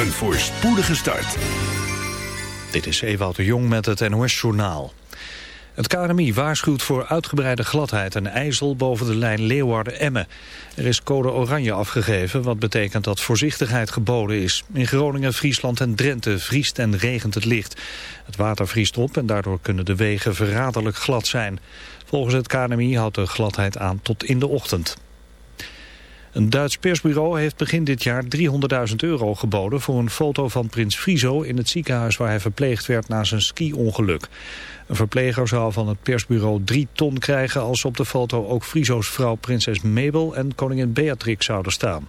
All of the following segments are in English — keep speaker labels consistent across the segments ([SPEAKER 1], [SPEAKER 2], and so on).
[SPEAKER 1] Een voorspoedige start.
[SPEAKER 2] Dit is Ewout de Jong met het NOS-journaal. Het KNMI waarschuwt voor uitgebreide gladheid en ijzel boven de lijn Leeuwarden-Emmen. Er is code oranje afgegeven, wat betekent dat voorzichtigheid geboden is. In Groningen, Friesland en Drenthe vriest en regent het licht. Het water vriest op en daardoor kunnen de wegen verraderlijk glad zijn. Volgens het KNMI houdt de gladheid aan tot in de ochtend. Een Duits persbureau heeft begin dit jaar 300.000 euro geboden voor een foto van prins Friso in het ziekenhuis waar hij verpleegd werd na zijn ski-ongeluk. Een verpleger zou van het persbureau 3 ton krijgen als op de foto ook Friso's vrouw prinses Mabel en koningin Beatrix zouden staan.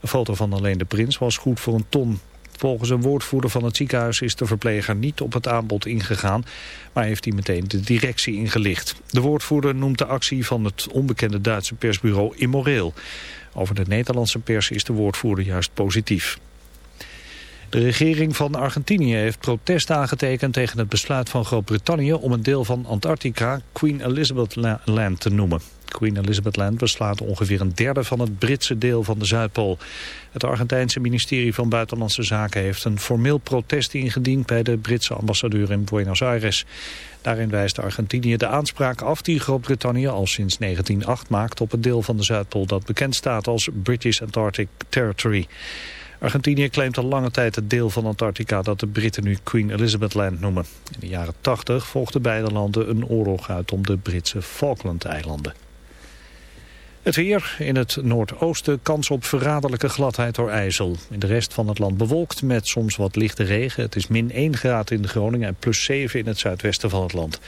[SPEAKER 2] Een foto van alleen de prins was goed voor een ton. Volgens een woordvoerder van het ziekenhuis is de verpleger niet op het aanbod ingegaan, maar heeft hij meteen de directie ingelicht. De woordvoerder noemt de actie van het onbekende Duitse persbureau immoreel. Over de Nederlandse pers is de woordvoerder juist positief. De regering van Argentinië heeft protest aangetekend tegen het besluit van Groot-Brittannië om een deel van Antarctica Queen Elizabeth Land te noemen. Queen Elizabeth Land beslaat ongeveer een derde van het Britse deel van de Zuidpool. Het Argentijnse ministerie van Buitenlandse Zaken heeft een formeel protest ingediend bij de Britse ambassadeur in Buenos Aires. Daarin wijst Argentinië de aanspraak af die Groot-Brittannië al sinds 1908 maakt op het deel van de Zuidpool dat bekend staat als British Antarctic Territory. Argentinië claimt al lange tijd het deel van Antarctica dat de Britten nu Queen Elizabeth Land noemen. In de jaren 80 volgden beide landen een oorlog uit om de Britse Falkland-eilanden. Het weer in het noordoosten kans op verraderlijke gladheid door ijzel. In de rest van het land bewolkt met soms wat lichte regen. Het is min 1 graad in Groningen en plus 7 in het zuidwesten van het land.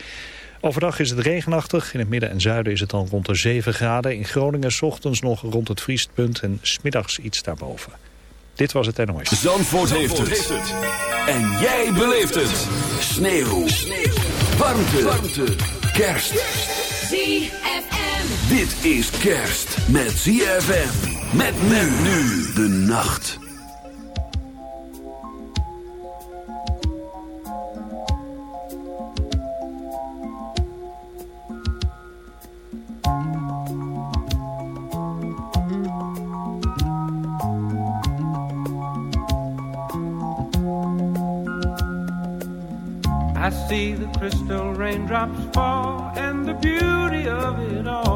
[SPEAKER 2] Overdag is het regenachtig. In het midden en zuiden is het dan rond de 7 graden. In Groningen s ochtends nog rond het vriestpunt en smiddags iets daarboven. Dit was het NOS.
[SPEAKER 1] Zandvoort, heeft, het. En jij beleeft het. Sneeuw. Sneeuw. Warmte. Warmte. Kerst.
[SPEAKER 3] ZFM.
[SPEAKER 1] Dit is kerst met ZFM. Met men nu de nacht.
[SPEAKER 4] I see the crystal raindrops fall, and the beauty of it all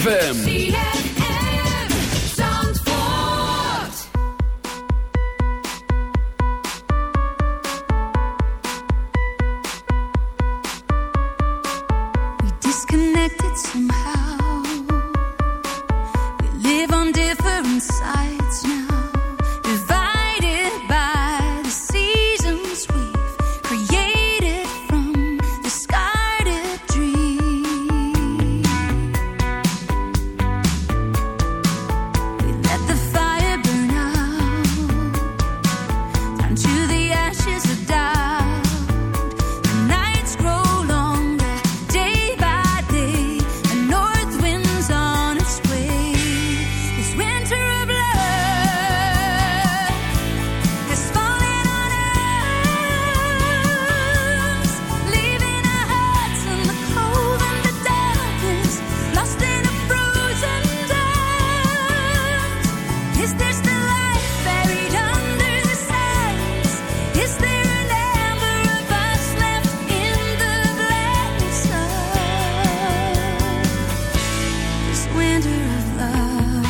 [SPEAKER 5] ZFM
[SPEAKER 3] of love?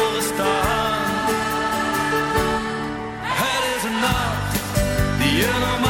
[SPEAKER 6] Die je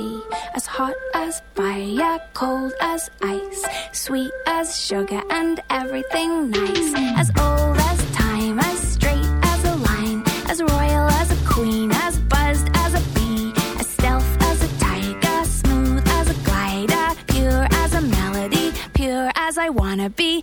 [SPEAKER 5] sea, as hot as fire, cold as ice, sweet as sugar, and everything nice. As old as time, as straight as a line, as royal as a queen, as buzzed as a bee, as stealth as a tiger, smooth as a glider, pure as a melody, pure as I wanna be.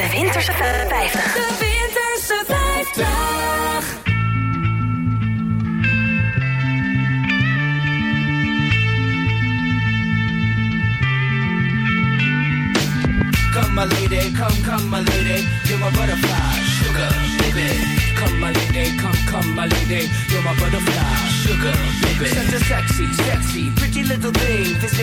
[SPEAKER 7] De Winterse 50.
[SPEAKER 3] De Winterse 50.
[SPEAKER 8] Come, my lady, come, come, my lady, you're my butterfly, sugar, baby. Come, my lady, come, come, my lady, you're my butterfly, sugar, baby. Such a sexy, sexy, pretty little thing.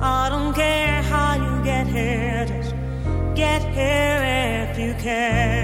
[SPEAKER 9] I don't care how you get here, just get here if you can.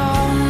[SPEAKER 9] all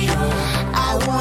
[SPEAKER 10] oh.